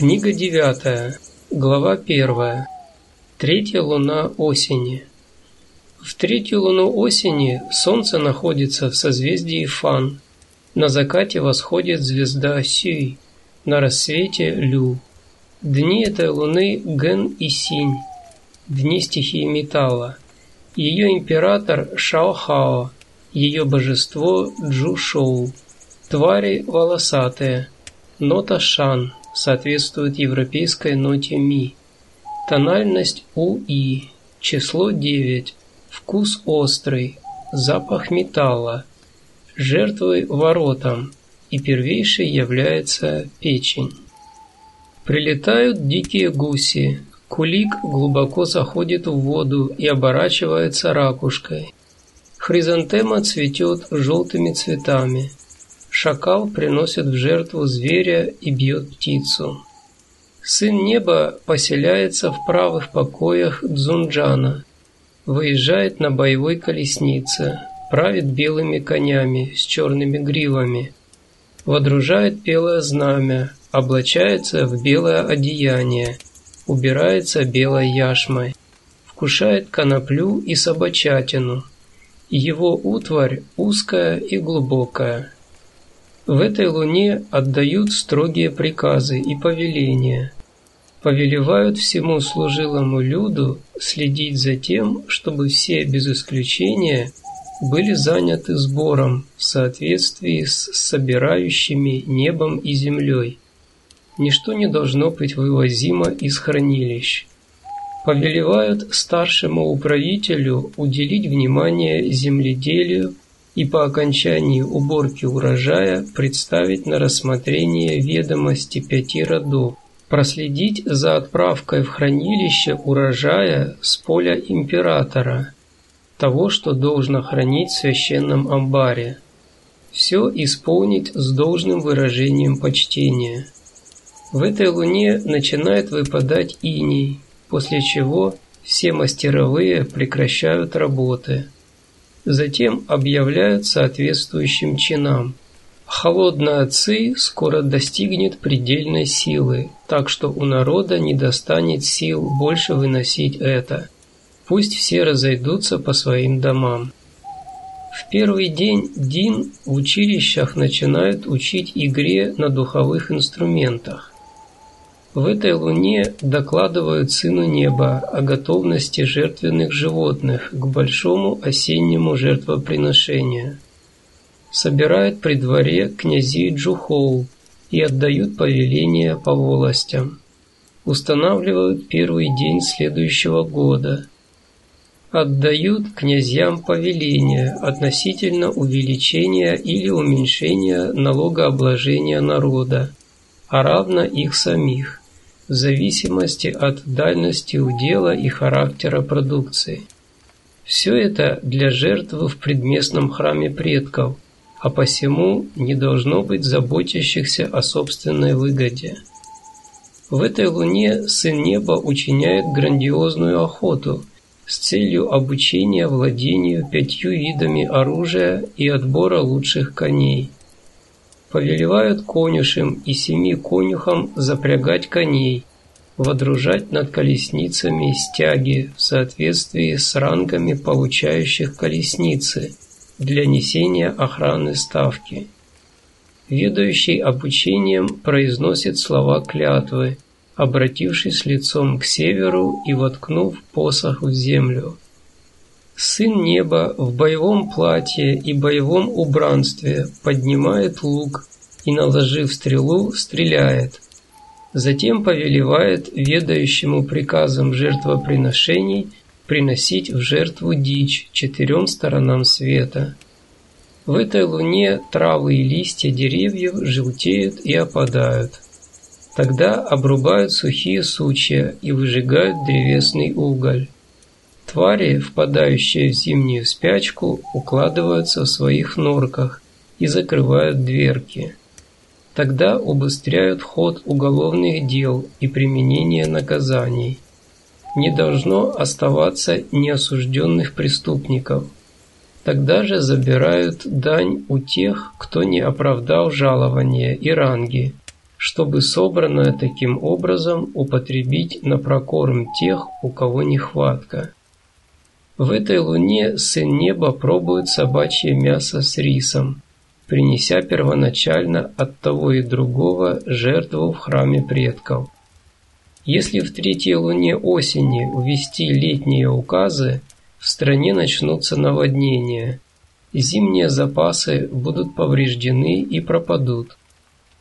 Книга девятая, глава первая. Третья луна осени. В третью луну осени Солнце находится в созвездии Фан. На закате восходит звезда Сюй, на рассвете Лю. Дни этой луны Ген и Синь, дни стихии металла. Ее император Шао Хао, ее божество Джу Шоу. Твари волосатые, нота Шан – соответствует европейской ноте ми. Тональность УИ, число 9, вкус острый, запах металла, жертвой воротам, и первейшей является печень. Прилетают дикие гуси, кулик глубоко заходит в воду и оборачивается ракушкой. Хризантема цветет желтыми цветами, Шакал приносит в жертву зверя и бьет птицу. Сын неба поселяется в правых покоях Дзунджана, выезжает на боевой колеснице, правит белыми конями с черными гривами, водружает белое знамя, облачается в белое одеяние, убирается белой яшмой, вкушает коноплю и собачатину. Его утварь узкая и глубокая, в этой луне отдают строгие приказы и повеления, повелевают всему служилому люду следить за тем, чтобы все без исключения были заняты сбором в соответствии с собирающими небом и землей. Ничто не должно быть вывозимо из хранилищ. Повелевают старшему управителю уделить внимание земледелию и по окончании уборки урожая представить на рассмотрение ведомости пяти родов, проследить за отправкой в хранилище урожая с поля императора, того, что должно хранить в священном амбаре. Все исполнить с должным выражением почтения. В этой луне начинает выпадать иней, после чего все мастеровые прекращают работы – затем объявляют соответствующим чинам. Холодная ци скоро достигнет предельной силы, так что у народа не достанет сил больше выносить это. Пусть все разойдутся по своим домам. В первый день Дин в училищах начинают учить игре на духовых инструментах. В этой луне докладывают Сыну Неба о готовности жертвенных животных к большому осеннему жертвоприношению. Собирают при дворе князей Джухоу и отдают повеления по волостям. Устанавливают первый день следующего года. Отдают князьям повеления относительно увеличения или уменьшения налогообложения народа, а равно их самих в зависимости от дальности удела и характера продукции. Все это для жертвы в предместном храме предков, а посему не должно быть заботящихся о собственной выгоде. В этой луне Сын Неба учиняет грандиозную охоту с целью обучения владению пятью видами оружия и отбора лучших коней – повелевают конюшем и семи конюхам запрягать коней, водружать над колесницами стяги в соответствии с рангами получающих колесницы для несения охраны ставки. Ведающий обучением произносит слова клятвы, обратившись лицом к северу и воткнув посох в землю. Сын неба в боевом платье и боевом убранстве поднимает лук и, наложив стрелу, стреляет. Затем повелевает ведающему приказом жертвоприношений приносить в жертву дичь четырем сторонам света. В этой луне травы и листья деревьев желтеют и опадают. Тогда обрубают сухие сучья и выжигают древесный уголь. Твари, впадающие в зимнюю спячку, укладываются в своих норках и закрывают дверки. Тогда убыстряют ход уголовных дел и применение наказаний. Не должно оставаться неосужденных преступников. Тогда же забирают дань у тех, кто не оправдал жалования и ранги, чтобы собранное таким образом употребить на прокорм тех, у кого нехватка. В этой луне Сын Неба пробует собачье мясо с рисом, принеся первоначально от того и другого жертву в храме предков. Если в третьей луне осени ввести летние указы, в стране начнутся наводнения, зимние запасы будут повреждены и пропадут.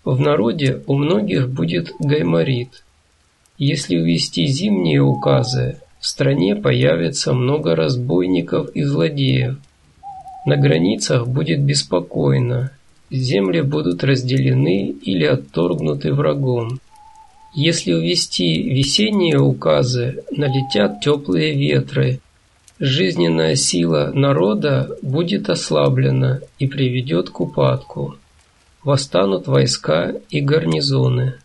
В народе у многих будет гайморит. Если ввести зимние указы, в стране появится много разбойников и злодеев. На границах будет беспокойно, земли будут разделены или отторгнуты врагом. Если ввести весенние указы, налетят теплые ветры, жизненная сила народа будет ослаблена и приведет к упадку. Восстанут войска и гарнизоны.